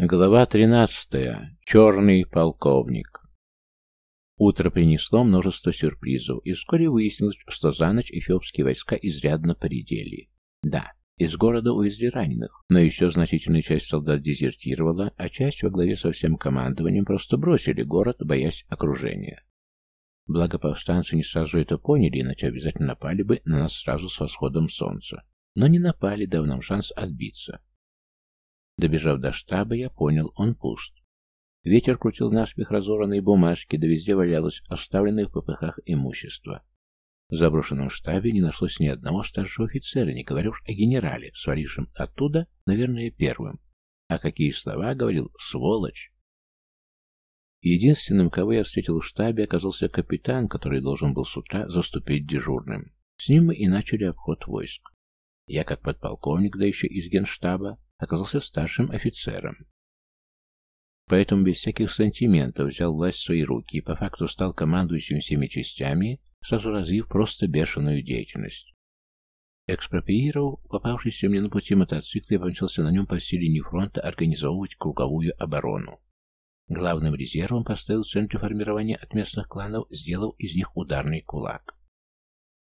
Глава 13. Черный полковник. Утро принесло множество сюрпризов, и вскоре выяснилось, что за ночь эфиопские войска изрядно поредели. Да, из города увезли раненых, но еще значительная часть солдат дезертировала, а часть во главе со всем командованием просто бросили город, боясь окружения. Благо повстанцы не сразу это поняли, иначе обязательно напали бы на нас сразу с восходом солнца. Но не напали, дав нам шанс отбиться. Добежав до штаба, я понял, он пуст. Ветер крутил наспех разорванные бумажки, да везде валялось оставленное в ППХ имущество. В заброшенном штабе не нашлось ни одного старшего офицера, не говоря уж о генерале, свалившем оттуда, наверное, первым. А какие слова говорил «сволочь». Единственным, кого я встретил в штабе, оказался капитан, который должен был с утра заступить дежурным. С ним мы и начали обход войск. Я, как подполковник, да еще из генштаба, оказался старшим офицером. Поэтому без всяких сантиментов взял власть в свои руки и по факту стал командующим всеми частями, сразу развив просто бешеную деятельность. Экспроприировав попавшийся мне на пути мотоцикл, я помчался на нем по всей линии фронта организовывать круговую оборону. Главным резервом поставил центр формирования от местных кланов, сделав из них ударный кулак.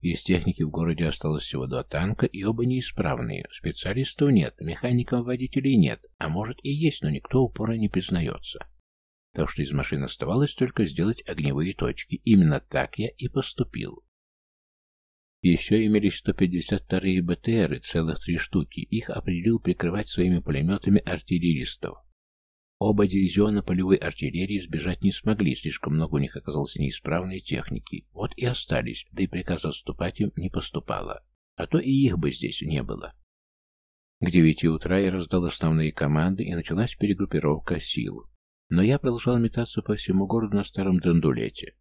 Из техники в городе осталось всего два танка, и оба неисправные. Специалистов нет, механиков-водителей нет, а может и есть, но никто упора не признается. Так что из машин оставалось только сделать огневые точки. Именно так я и поступил. Еще имелись 152-е БТРы, целых три штуки. Их определил прикрывать своими пулеметами артиллеристов. Оба дивизиона полевой артиллерии сбежать не смогли, слишком много у них оказалось неисправной техники. Вот и остались, да и приказ отступать им не поступало. А то и их бы здесь не было. К девяти утра я раздал основные команды, и началась перегруппировка сил. Но я продолжал метаться по всему городу на старом драндулете.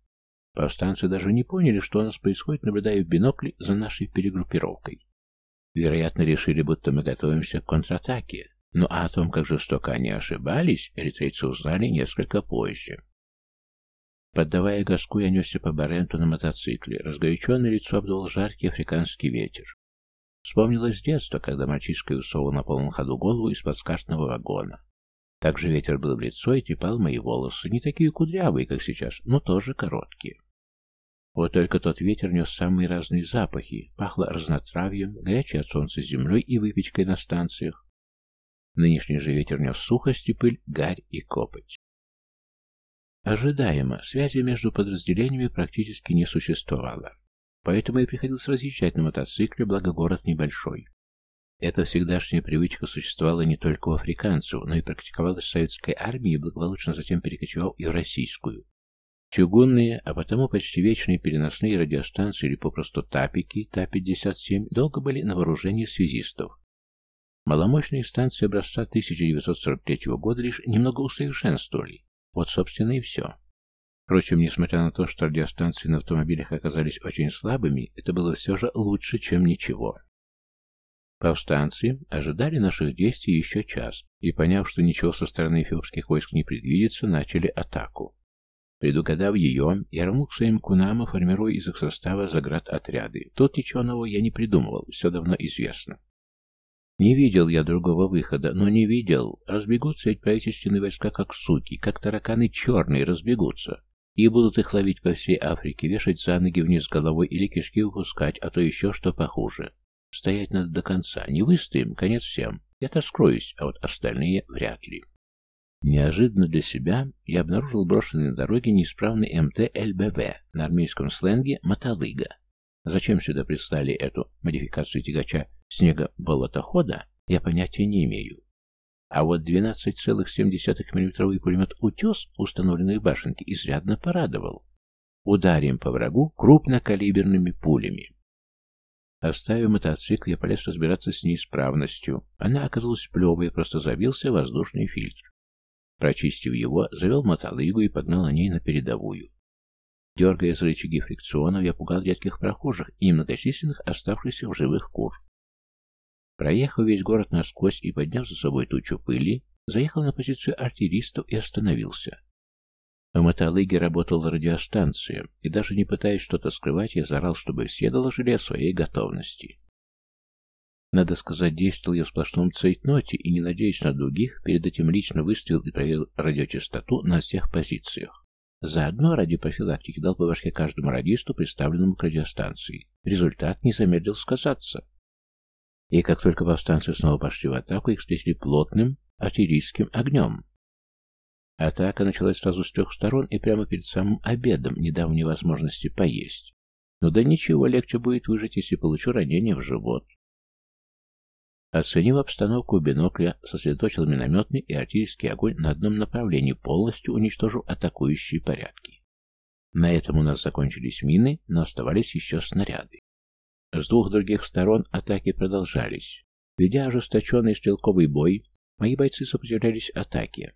Повстанцы даже не поняли, что у нас происходит, наблюдая в бинокле за нашей перегруппировкой. Вероятно, решили, будто мы готовимся к контратаке. А о том, как жестоко они ошибались, эритрейцы узнали несколько позже. Поддавая газку, я несся по Баренту на мотоцикле. Разгоряченное лицо обдул жаркий африканский ветер. Вспомнилось детство, когда мальчишка усовывал на полном ходу голову из-под скартного вагона. Также ветер был в лицо и трепал мои волосы, не такие кудрявые, как сейчас, но тоже короткие. Вот только тот ветер нес самые разные запахи. Пахло разнотравьем, горячей от солнца землей и выпечкой на станциях, Нынешний же ветер нес сухость и пыль, гарь и копоть. Ожидаемо, связи между подразделениями практически не существовало. Поэтому и приходилось разъезжать на мотоцикле, благо город небольшой. Эта всегдашняя привычка существовала не только у африканцев, но и практиковалась в советской армии и благополучно затем перекочевал и в российскую. Чугунные, а потому почти вечные переносные радиостанции или попросту тапики, Та-57, долго были на вооружении связистов, Маломощные станции образца 1943 года лишь немного усовершенствовали. Вот, собственно, и все. Впрочем, несмотря на то, что радиостанции на автомобилях оказались очень слабыми, это было все же лучше, чем ничего. Повстанцы ожидали наших действий еще час, и, поняв, что ничего со стороны эфиопских войск не предвидится, начали атаку. Предугадав ее, я рванул к своим кунам, формируя из их состава заградотряды. Тут ничего нового я не придумывал, все давно известно. Не видел я другого выхода, но не видел. Разбегутся ведь правительственные войска как суки, как тараканы черные разбегутся. И будут их ловить по всей Африке, вешать за ноги вниз головой или кишки выпускать, а то еще что похуже. Стоять надо до конца. Не выстоим, конец всем. Я-то скроюсь, а вот остальные вряд ли. Неожиданно для себя я обнаружил брошенный на дороге неисправный МТ ЛБВ, на армейском сленге «мотолыга». Зачем сюда прислали эту модификацию тягача снега-болотохода, я понятия не имею. А вот 12,7 мм пулемет «Утес», установленный в башенке, изрядно порадовал. Ударим по врагу крупнокалиберными пулями. Оставив мотоцикл, я полез разбираться с неисправностью. Она оказалась плевой, просто забился воздушный фильтр. Прочистив его, завел мотолыгу и погнал на ней на передовую. Дергая за рычаги фрикционов, я пугал редких прохожих и немногочисленных оставшихся в живых кур. Проехав весь город насквозь и подняв за собой тучу пыли, заехал на позицию артиллеристов и остановился. В мотолыге работала радиостанция, и даже не пытаясь что-то скрывать, я заорал, чтобы все доложили о своей готовности. Надо сказать, действовал я в сплошном цейтноте и, не надеясь на других, перед этим лично выставил и проверил радиочастоту на всех позициях. Заодно ради профилактики дал по башке каждому радисту, представленному к радиостанции. Результат не замедлил сказаться. И как только повстанцы снова пошли в атаку, их встретили плотным артиллерийским огнем. Атака началась сразу с трех сторон и прямо перед самым обедом, не дав мне возможности поесть. Но да ничего, легче будет выжить, если получу ранение в живот. Оценив обстановку бинокля, сосредоточил минометный и артиллерийский огонь на одном направлении, полностью уничтожив атакующие порядки. На этом у нас закончились мины, но оставались еще снаряды. С двух других сторон атаки продолжались. Ведя ожесточенный стрелковый бой, мои бойцы сопротивлялись атаке.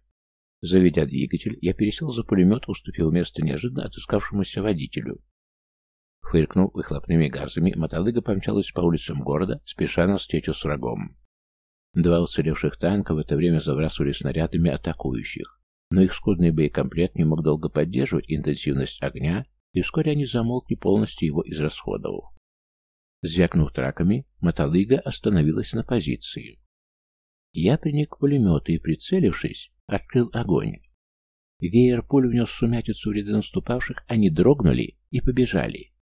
Заведя двигатель, я пересел за пулемет, уступив место неожиданно отыскавшемуся водителю. Фыркнув выхлопными газами, мотолыга помчалась по улицам города, спеша на встречу с врагом. Два уцелевших танка в это время забрасывали снарядами атакующих, но их скудный боекомплект не мог долго поддерживать интенсивность огня, и вскоре они замолкли полностью его израсходовав. Звякнув траками, мотолыга остановилась на позиции. Я приник к пулемету и, прицелившись, открыл огонь. Веер пуль внес сумятицу в ряды наступавших, они дрогнули и побежали.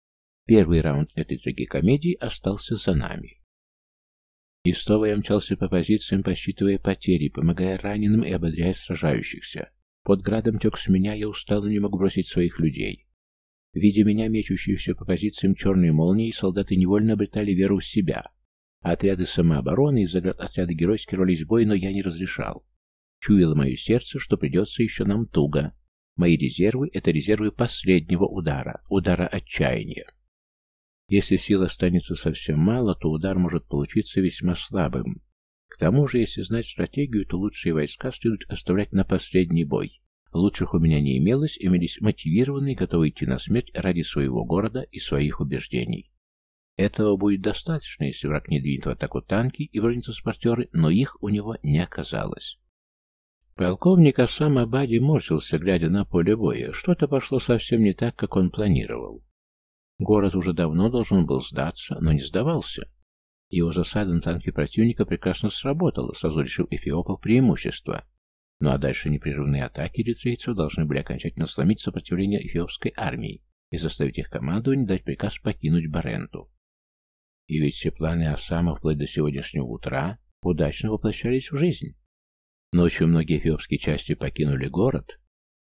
Первый раунд этой трагикомедии остался за нами. И снова я мчался по позициям, посчитывая потери, помогая раненым и ободряя сражающихся. Под градом тек с меня, я устал и не мог бросить своих людей. Видя меня, мечущихся по позициям черной молнии, солдаты невольно обретали веру в себя. Отряды самообороны и отряды геройски рвались в бой, но я не разрешал. Чуяло мое сердце, что придется еще нам туго. Мои резервы — это резервы последнего удара, удара отчаяния. Если сил останется совсем мало, то удар может получиться весьма слабым. К тому же, если знать стратегию, то лучшие войска следует оставлять на последний бой. Лучших у меня не имелось, имелись мотивированные, готовые идти на смерть ради своего города и своих убеждений. Этого будет достаточно, если враг не двинет в атаку танки и бронетранспортеры, но их у него не оказалось. Полковник Асам Абади морщился, глядя на поле боя. Что-то пошло совсем не так, как он планировал. Город уже давно должен был сдаться, но не сдавался. Его засада на танке противника прекрасно сработала, сразу решив эфиопов преимущество. Ну а дальше непрерывные атаки эритрейцев должны были окончательно сломить сопротивление эфиопской армии и заставить их командование дать приказ покинуть Баренту. И ведь все планы Осама вплоть до сегодняшнего утра удачно воплощались в жизнь. Ночью многие эфиопские части покинули город.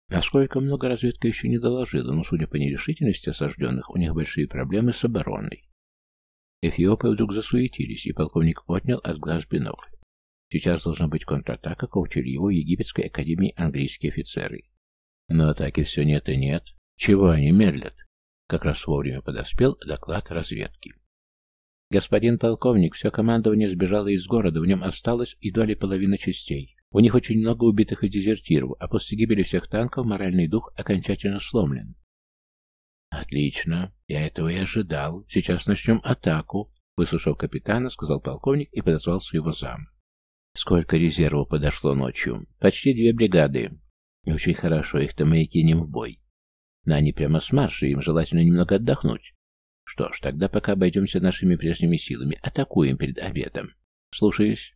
Насколько много разведка еще не доложила, но, судя по нерешительности осажденных, у них большие проблемы с обороной. Эфиопы вдруг засуетились, и полковник отнял от глаз бинокль. Сейчас должна быть контратака, коучили его Египетской академии английские офицеры. Но атаки все нет и нет. Чего они медлят? Как раз вовремя подоспел доклад разведки. «Господин полковник, все командование сбежало из города, в нем осталось едва ли половина частей. У них очень много убитых и дезертиров, а после гибели всех танков моральный дух окончательно сломлен». «Отлично, я этого и ожидал. Сейчас начнем атаку», — выслушав капитана, сказал полковник и подозвал своего зама. «Сколько резервов подошло ночью? Почти две бригады. Очень хорошо, их-то мы и кинем в бой. Но они прямо с марша, им желательно немного отдохнуть. Что ж, тогда пока обойдемся нашими прежними силами. Атакуем перед обедом. Слушаюсь.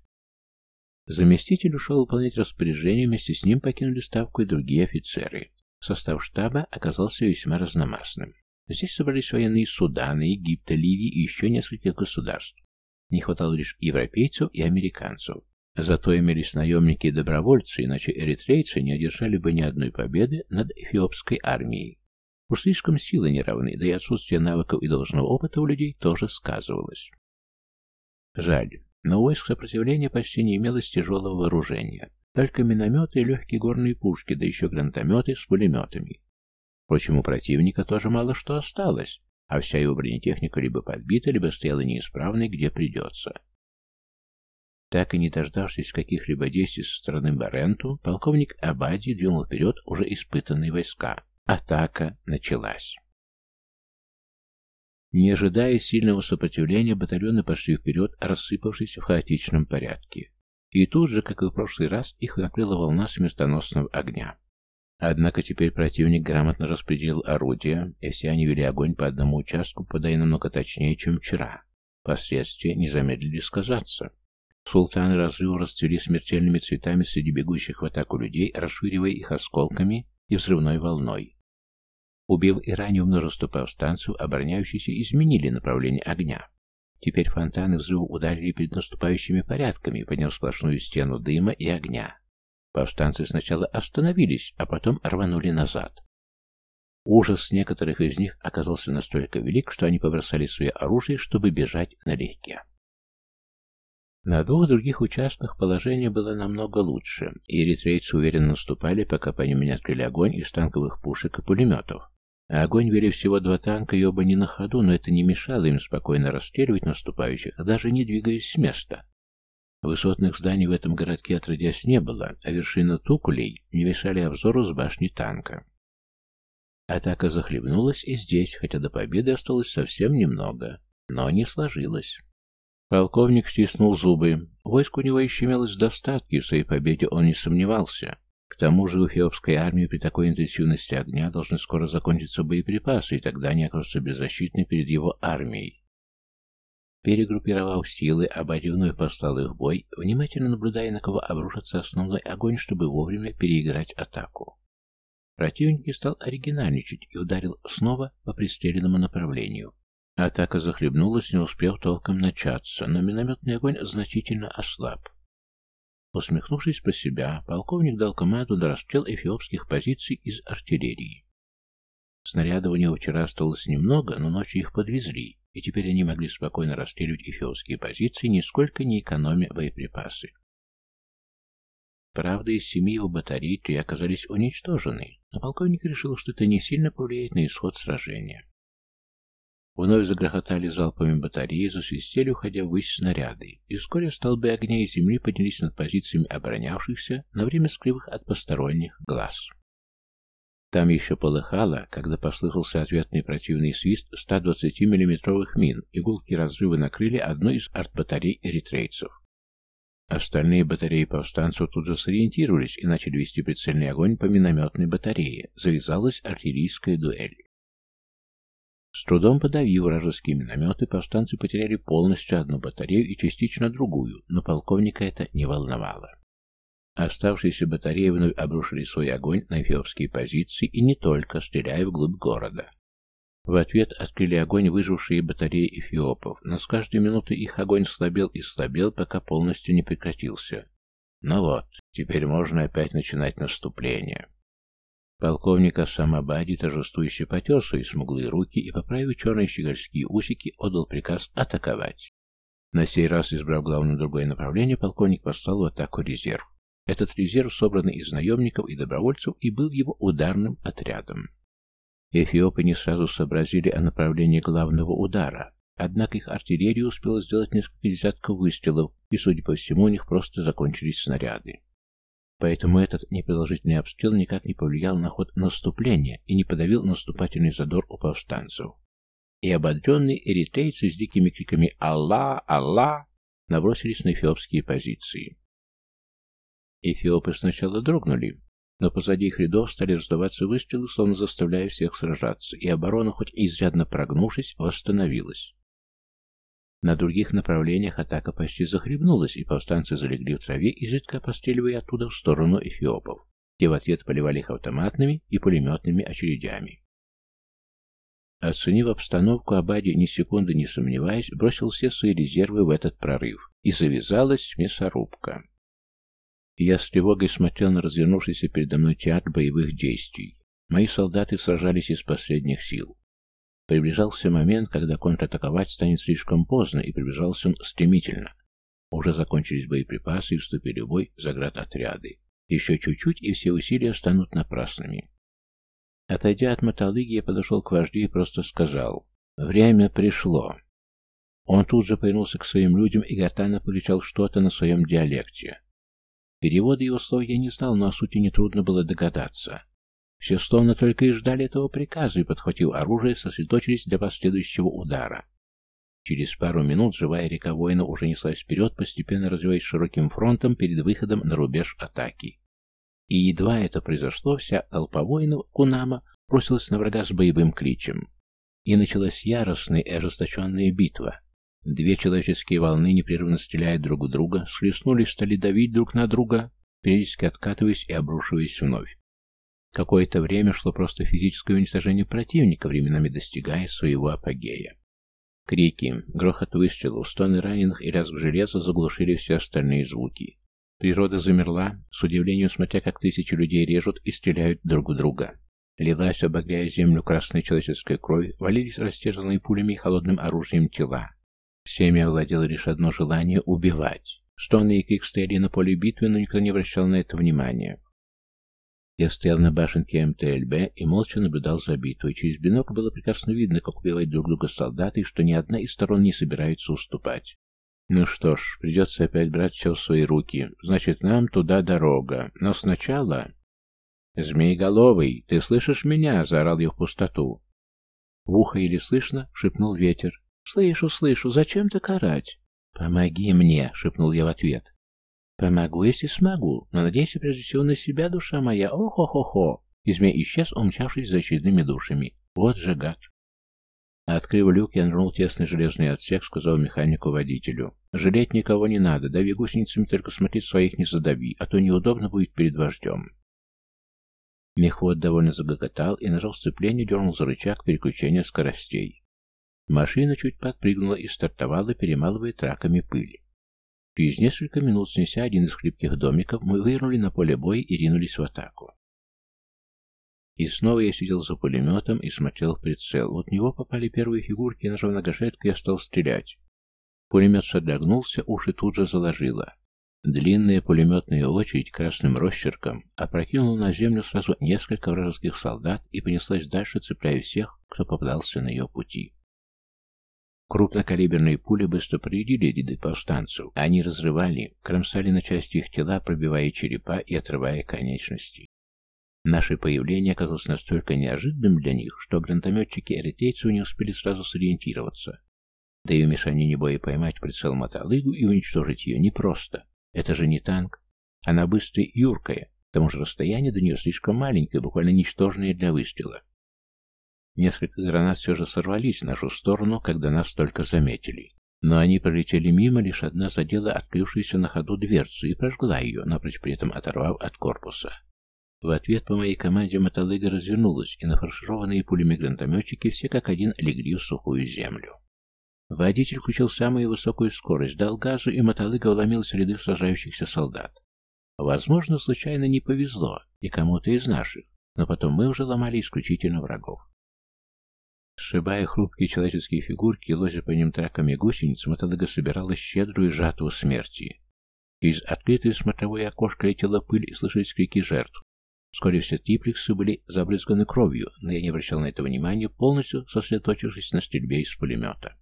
Заместитель ушел выполнять распоряжение, вместе с ним покинули ставку и другие офицеры. Состав штаба оказался весьма разномастным. Здесь собрались военные Судана, Египта, Ливии и еще нескольких государств. Не хватало лишь европейцев и американцев. Зато имелись наемники и добровольцы, иначе эритрейцы не одержали бы ни одной победы над эфиопской армией. Уж слишком силы неравны, да и отсутствие навыков и должного опыта у людей тоже сказывалось. Жаль, но войск сопротивления почти не имелось тяжелого вооружения. Только минометы и легкие горные пушки, да еще гранатометы с пулеметами. Впрочем, у противника тоже мало что осталось, а вся его бронетехника либо подбита, либо стояла неисправной, где придется. Так и не дождавшись каких-либо действий со стороны Баренту, полковник Абади двинул вперед уже испытанные войска. Атака началась. Не ожидая сильного сопротивления, батальоны пошли вперед, рассыпавшись в хаотичном порядке. И тут же, как и в прошлый раз, их накрыла волна смертоносного огня. Однако теперь противник грамотно распределил орудия, и все они вели огонь по одному участку, подай намного точнее, чем вчера. Последствия не замедлили сказаться. Султаны разрыва расцвели смертельными цветами среди бегущих в атаку людей, расширивая их осколками и взрывной волной. Убив и ранив множество повстанцев, обороняющиеся изменили направление огня. Теперь фонтаны взрыва ударили перед наступающими порядками, подняв сплошную стену дыма и огня. Повстанцы сначала остановились, а потом рванули назад. Ужас некоторых из них оказался настолько велик, что они побросали свое оружие, чтобы бежать налегке. На двух других участках положение было намного лучше, и эритрейцы уверенно наступали, пока по ним не открыли огонь из танковых пушек и пулеметов. А огонь вели всего два танка, и оба не на ходу, но это не мешало им спокойно расстреливать наступающих, даже не двигаясь с места. Высотных зданий в этом городке отродясь не было, а вершины тукулей не мешали обзору с башни танка. Атака захлебнулась и здесь, хотя до победы осталось совсем немного, но не сложилось. Полковник стиснул зубы. Войск у него еще имелось достатки, в своей победе он не сомневался. К тому же у эфиопской армии при такой интенсивности огня должны скоро закончиться боеприпасы, и тогда они окажутся беззащитны перед его армией. Перегруппировав силы, вновь послал их в бой, внимательно наблюдая, на кого обрушится основной огонь, чтобы вовремя переиграть атаку. Противник стал оригинальничать и ударил снова по пристреленному направлению. Атака захлебнулась, не успев толком начаться, но минометный огонь значительно ослаб. Усмехнувшись про себя, полковник дал команду на расстрел эфиопских позиций из артиллерии. Снарядов у него вчера осталось немного, но ночью их подвезли, и теперь они могли спокойно расстреливать эфиопские позиции, нисколько не экономя боеприпасы. Правда, из семи его батарей три оказались уничтожены, но полковник решил, что это не сильно повлияет на исход сражения. Вновь загрохотали залпами батареи, засвистели, уходя ввысь снаряды, и вскоре столбы огня и земли поднялись над позициями оборонявшихся, на время скрывых от посторонних глаз. Там еще полыхало, когда послышался ответный противный свист 120 миллиметровых мин, и гулкие разрывы накрыли одну из артбатарей эритрейцев. Остальные батареи повстанцев тут же сориентировались и начали вести прицельный огонь по минометной батарее. Завязалась артиллерийская дуэль. С трудом подавив вражеские минометы, повстанцы потеряли полностью одну батарею и частично другую, но полковника это не волновало. Оставшиеся батареи вновь обрушили свой огонь на эфиопские позиции и не только, стреляя вглубь города. В ответ открыли огонь выжившие батареи эфиопов, но с каждой минутой их огонь слабел и слабел, пока полностью не прекратился. Ну вот, теперь можно опять начинать наступление. Полковник Асамабади торжествующе потер свои смуглые руки и, поправив черные щегольские усики, отдал приказ атаковать. На сей раз, избрав главное другое направление, полковник послал в атаку резерв. Этот резерв, собранный из наемников и добровольцев, и был его ударным отрядом. Эфиопы не сразу сообразили о направлении главного удара, однако их артиллерия успела сделать несколько десятков выстрелов, и, судя по всему, у них просто закончились снаряды. Поэтому этот непродолжительный обстрел никак не повлиял на ход наступления и не подавил наступательный задор у повстанцев. И ободренные эритрейцы с дикими криками «Аллах! Аллах!» набросились на эфиопские позиции. Эфиопы сначала дрогнули, но позади их рядов стали раздаваться выстрелы, словно заставляя всех сражаться, и оборона, хоть и изрядно прогнувшись, восстановилась. На других направлениях атака почти захлебнулась, и повстанцы залегли в траве, изредка постреливая оттуда в сторону эфиопов. Те в ответ поливали их автоматными и пулеметными очередями. Оценив обстановку, Абади, ни секунды не сомневаясь, бросил все свои резервы в этот прорыв, и завязалась мясорубка. Я с тревогой смотрел на развернувшийся передо мной театр боевых действий. Мои солдаты сражались из последних сил. Приближался момент, когда контратаковать станет слишком поздно, и приближался он стремительно. Уже закончились боеприпасы и вступили в бой заградотряды. Еще чуть-чуть, и все усилия станут напрасными. Отойдя от мотолыги, я подошел к вождю и просто сказал «Время пришло». Он тут же повернулся к своим людям и гортанно покричал что-то на своем диалекте. Перевода его слов я не знал, но о сути нетрудно было догадаться. Все словно только и ждали этого приказа, и, подхватив оружие, сосредоточились для последующего удара. Через пару минут живая река воина уже неслась вперед, постепенно развиваясь широким фронтом перед выходом на рубеж атаки. И едва это произошло, вся толпа воинов Кунама бросилась на врага с боевым кличем. И началась яростная и ожесточенная битва. Две человеческие волны, непрерывно стреляя друг в друга, схлестнулись, стали давить друг на друга, периодически откатываясь и обрушиваясь вновь. Какое-то время шло просто физическое уничтожение противника, временами достигая своего апогея. Крики, грохот выстрелов, стоны раненых и лязг железа заглушили все остальные звуки. Природа замерла, с удивлением смотря, как тысячи людей режут и стреляют друг в друга. Лилась, обогряя землю красной человеческой кровь, валились растерзанные пулями и холодным оружием тела. Всеми овладело лишь одно желание — убивать. Стоны и крик стояли на поле битвы, но никто не обращал на это внимания. Я стоял на башенке МТЛБ и молча наблюдал за битвой. Через бинокль было прекрасно видно, как убивают друг друга солдаты, и что ни одна из сторон не собирается уступать. Ну что ж, придется опять брать все в свои руки. Значит, нам туда дорога. Но сначала... «Змееголовый, ты слышишь меня?» — заорал я в пустоту. В ухо или слышно, — шепнул ветер. «Слышу, слышу. Зачем так орать?» «Помоги мне!» — шепнул я в ответ. «Помогу, если смогу, но надейся прежде всего на себя, душа моя. О-хо-хо-хо!» И змей исчез, умчавшись за очередными душами. Вот же гад. Открыв люк, я нырнул тесный железный отсек, сказал механику-водителю. «Жалеть никого не надо, дави гусеницами, только смотри своих не задави, а то неудобно будет перед вождем». Мехвод довольно загоготал и нажал сцепление, дернул за рычаг переключения скоростей. Машина чуть подпрыгнула и стартовала, перемалывая траками пыль. Через несколько минут, снеся один из хлипких домиков, мы вывернули на поле боя и ринулись в атаку. И снова я сидел за пулеметом и смотрел в прицел. Вот в него попали первые фигурки, нажал на гашетку, я стал стрелять. Пулемет содрогнулся, уши тут же заложило. Длинная пулеметная очередь красным росчерком опрокинула на землю сразу несколько вражеских солдат и понеслась дальше, цепляя всех, кто попадался на ее пути. Крупнокалиберные пули быстро проредили ряды повстанцев. Они разрывали, кромсали на части их тела, пробивая черепа и отрывая конечности. Наше появление оказалось настолько неожиданным для них, что гранатометчики эритейцев не успели сразу сориентироваться. Да и в мешанине боя поймать прицел мотолыгу и уничтожить ее непросто. Это же не танк. Она быстрая и юркая, к тому же расстояние до нее слишком маленькое, буквально ничтожное для выстрела. Несколько гранат все же сорвались в нашу сторону, когда нас только заметили. Но они пролетели мимо, лишь одна задела открывшуюся на ходу дверцу и прожгла ее, напрочь при этом оторвав от корпуса. В ответ по моей команде мотолыга развернулась, и нафаршированные пулями гранатометчики все как один легли в сухую землю. Водитель включил самую высокую скорость, дал газу, и мотолыга вломилась в ряды сражающихся солдат. Возможно, случайно не повезло и кому-то из наших, но потом мы уже ломали исключительно врагов. Сшибая хрупкие человеческие фигурки и лозя по ним траками гусениц, мотолыга собирала щедрую жатву смерти. Из открытой смотровой окошка летела пыль и слышались крики жертв. Вскоре все триплексы были забрызганы кровью, но я не обращал на это внимания, полностью сосредоточившись на стрельбе из пулемета.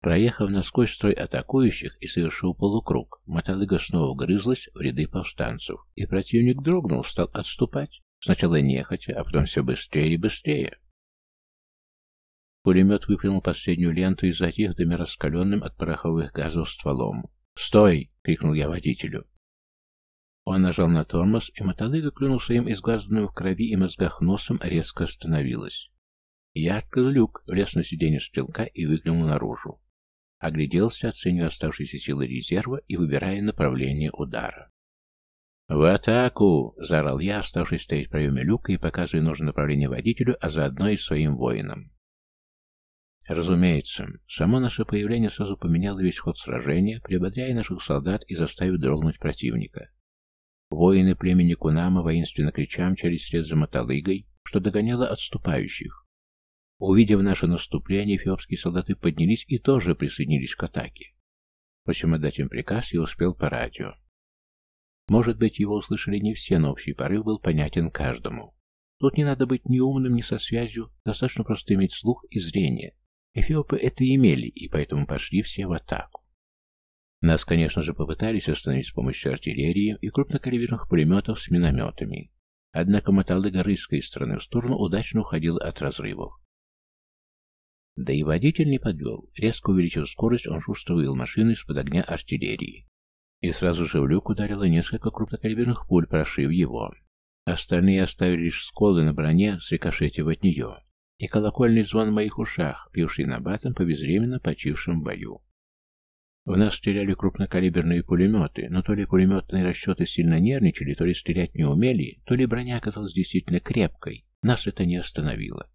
Проехав насквозь строй атакующих и совершив полукруг, мотолыга снова вгрызлась в ряды повстанцев, и противник дрогнул, стал отступать. Сначала нехотя, а потом все быстрее и быстрее. Пулемет выплюнул последнюю ленту и затих дымя раскаленным от пороховых газов стволом. «Стой!» — крикнул я водителю. Он нажал на тормоз, и мотолыга, клюнул своим изгазанным в крови и мозгах носом, резко остановилась. Я открыл люк, влез на сиденье стрелка и выглянул наружу. Огляделся, оценивая оставшиеся силы резерва и выбирая направление удара. «В атаку!» — заорал я, оставшись стоять в проеме люка и показывая нужное направление водителю, а заодно и своим воинам. Разумеется, само наше появление сразу поменяло весь ход сражения, приободряя наших солдат и заставив дрогнуть противника. Воины племени Кунама воинственно крича мчались вслед за мотолыгой, что догоняло отступающих. Увидев наше наступление, эфиопские солдаты поднялись и тоже присоединились к атаке. Впрочем, отдать им приказ я успел по радио. Может быть, его услышали не все, но общий порыв был понятен каждому. Тут не надо быть ни умным, ни со связью, достаточно просто иметь слух и зрение, Эфиопы это имели, и поэтому пошли все в атаку. Нас, конечно же, попытались остановить с помощью артиллерии и крупнокалиберных пулеметов с минометами. Однако мотолыга рыска из стороны в сторону удачно уходил от разрывов. Да и водитель не подвел. Резко увеличив скорость, он шустро вывел машину из-под огня артиллерии. И сразу же в люк ударило несколько крупнокалиберных пуль, прошив его. Остальные оставили лишь сколы на броне, срикошетив от нее. И колокольный звон в моих ушах, пивший набатом по безвременно почившим бою. В нас стреляли крупнокалиберные пулеметы, но то ли пулеметные расчеты сильно нервничали, то ли стрелять не умели, то ли броня оказалась действительно крепкой. Нас это не остановило.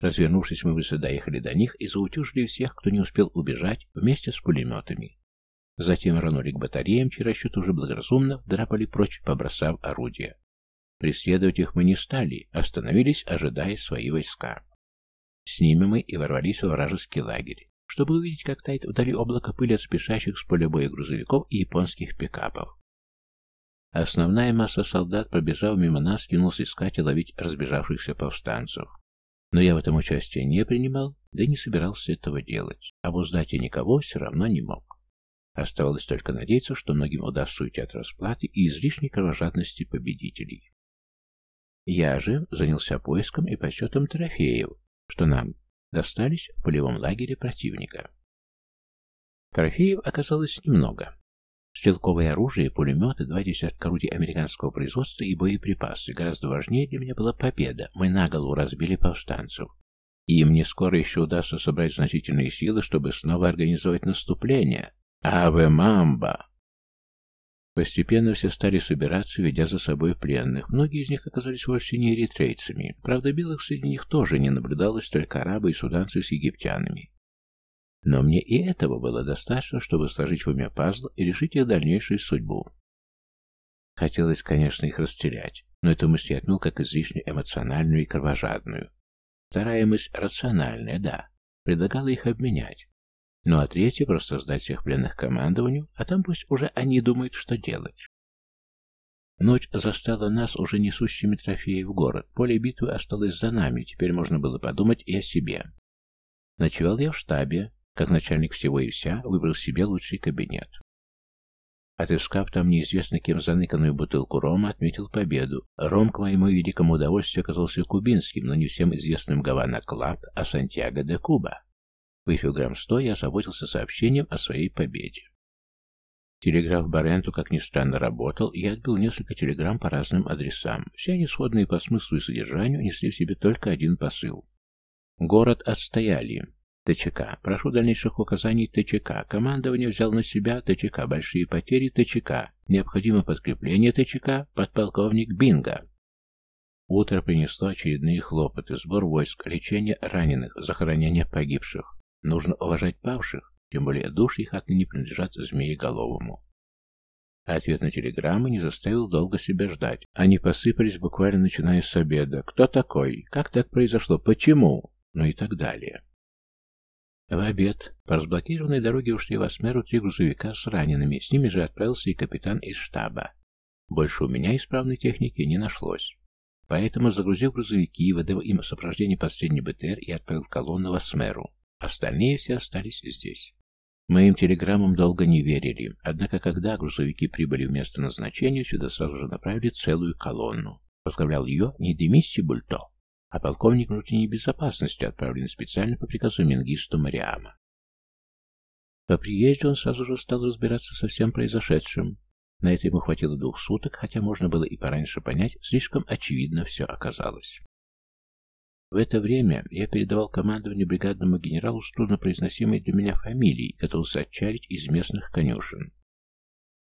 Развернувшись, мы быстро доехали до них и заутюжили всех, кто не успел убежать, вместе с пулеметами. Затем рванули к батареям, чьи расчеты уже благоразумно драпали прочь, побросав орудия. Преследовать их мы не стали, остановились, ожидая свои войска. С ними мы и ворвались в вражеский лагерь, чтобы увидеть, как тает вдали облако пыли от спешащих с поля боя грузовиков и японских пикапов. Основная масса солдат, пробежав мимо нас, кинулась искать и ловить разбежавшихся повстанцев. Но я в этом участие не принимал, да и не собирался этого делать. Обуздать я никого все равно не мог. Оставалось только надеяться, что многим удастся уйти от расплаты и излишней кровожадности победителей. Я же занялся поиском и подсчетом трофеев, что нам достались в полевом лагере противника. Трофеев оказалось немного. Стрелковое оружие, пулеметы, два десятка орудий американского производства и боеприпасы. Гораздо важнее для меня была победа. Мы на разбили повстанцев. И им не скоро еще удастся собрать значительные силы, чтобы снова организовать наступление. Аве Мамба! Постепенно все стали собираться, ведя за собой пленных. Многие из них оказались вовсе не эритрейцами. Правда, белых среди них тоже не наблюдалось, только арабы и суданцы с египтянами. Но мне и этого было достаточно, чтобы сложить в уме пазл и решить их дальнейшую судьбу. Хотелось, конечно, их расстрелять, но эту мысль я отмел как излишне эмоциональную и кровожадную. Вторая мысль рациональная, да, предлагала их обменять. Ну а третья просто сдать всех пленных командованию, а там пусть уже они думают, что делать. Ночь застала нас уже несущими трофеи в город. Поле битвы осталось за нами, теперь можно было подумать и о себе. Ночевал я в штабе, как начальник всего и вся, выбрал себе лучший кабинет. Отыскав там неизвестно кем заныканную бутылку рома, отметил победу. Ром, к моему великому удовольствию, оказался кубинским, но не всем известным Havana Club, а Santiago de Cuba. Выпив грамм сто, я озаботился сообщением о своей победе. Телеграф Баренту, как ни странно, работал, и я отбил несколько телеграмм по разным адресам. Все они сходные по смыслу и содержанию, несли в себе только один посыл. Город отстояли. ТЧК. Прошу дальнейших указаний ТЧК. Командование взял на себя ТЧК. Большие потери ТЧК. Необходимо подкрепление ТЧК. Подполковник Бинго. Утро принесло очередные хлопоты. Сбор войск, лечение раненых, захоронение погибших. Нужно уважать павших, тем более души их отныне принадлежат Змееголовому. Ответ на телеграммы не заставил долго себя ждать. Они посыпались буквально начиная с обеда. Кто такой? Как так произошло? Почему? Ну и так далее. В обед по разблокированной дороге ушли в Асмеру три грузовика с ранеными. С ними же отправился и капитан из штаба. Больше у меня исправной техники не нашлось. Поэтому, загрузив грузовики, выдав им сопровождение последний БТР, и отправил колонну в Асмеру. Остальные все остались здесь. Моим телеграммам долго не верили, однако когда грузовики прибыли в место назначения, сюда сразу же направили целую колонну. Возглавлял ее не Демисси Бульто, а полковник внутренней безопасности, отправленный специально по приказу Мингисту Мариама. По приезде он сразу же стал разбираться со всем произошедшим. На это ему хватило двух суток, хотя можно было и пораньше понять, слишком очевидно все оказалось. В это время я передавал командованию бригадному генералу с труднопроизносимой для меня фамилией, готовился отчалить из местных конюшен.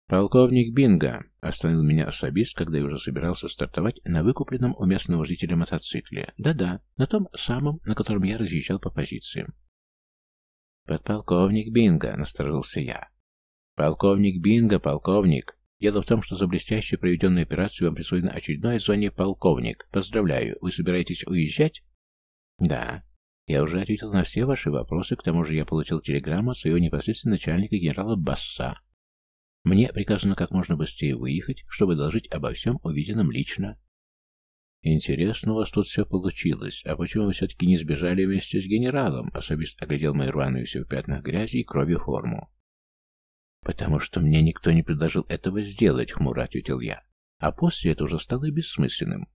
«Полковник Бинго!» — остановил меня особист, когда я уже собирался стартовать на выкупленном у местного жителя мотоцикле. Да-да, на том самом, на котором я разъезжал по позициям. «Подполковник Бинго!» — насторожился я. «Полковник Бинго, полковник!» Дело в том, что за блестяще проведенную операцию вам присвоено очередное звание полковник. Поздравляю, вы собираетесь уезжать? Да. Я уже ответил на все ваши вопросы, к тому же я получил телеграмму от своего непосредственного начальника генерала Басса. Мне приказано как можно быстрее выехать, чтобы доложить обо всем увиденном лично. Интересно у вас тут все получилось. А почему вы все-таки не сбежали вместе с генералом? Особист оглядел мою рваную все в пятнах грязи и крови форму. «Потому что мне никто не предложил этого сделать», — хмуро ответил я. А после это уже стало бессмысленным.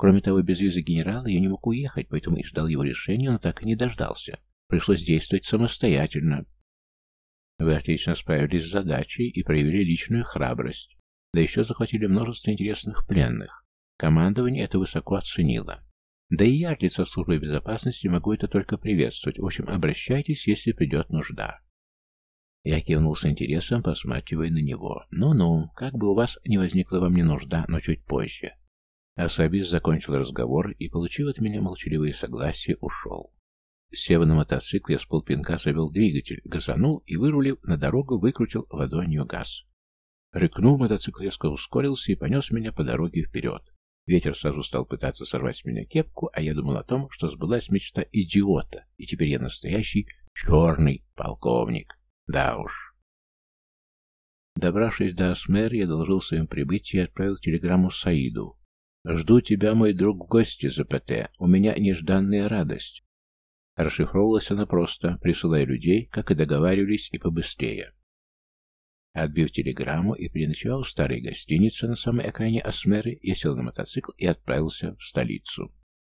Кроме того, без визы генерала я не мог уехать, поэтому и ждал его решения, но так и не дождался. Пришлось действовать самостоятельно. Вы отлично справились с задачей и проявили личную храбрость. Да еще захватили множество интересных пленных. Командование это высоко оценило. Да и я лица службы безопасности могу это только приветствовать. В общем, обращайтесь, если придет нужда. Я кивнул с интересом, посматривая на него. «Ну-ну, как бы у вас не возникла во мне нужда, но чуть позже». Особист закончил разговор и, получив от меня молчаливое согласие, ушел. Сев на мотоцикл, я с полпинка завел двигатель, газанул и, вырулив на дорогу, выкрутил ладонью газ. Рыкнув, мотоцикл резко ускорился и понес меня по дороге вперед. Ветер сразу стал пытаться сорвать с меня кепку, а я думал о том, что сбылась мечта идиота, и теперь я настоящий черный полковник. Да уж. Добравшись до Асмер, я доложил своем прибытии и отправил телеграмму Саиду. «Жду тебя, мой друг, в гости, ЗПТ. У меня нежданная радость». Расшифровывалась она просто, присылая людей, как и договаривались, и побыстрее. Отбив телеграмму и переночевал в старой гостинице на самой окраине Асмеры, я сел на мотоцикл и отправился в столицу.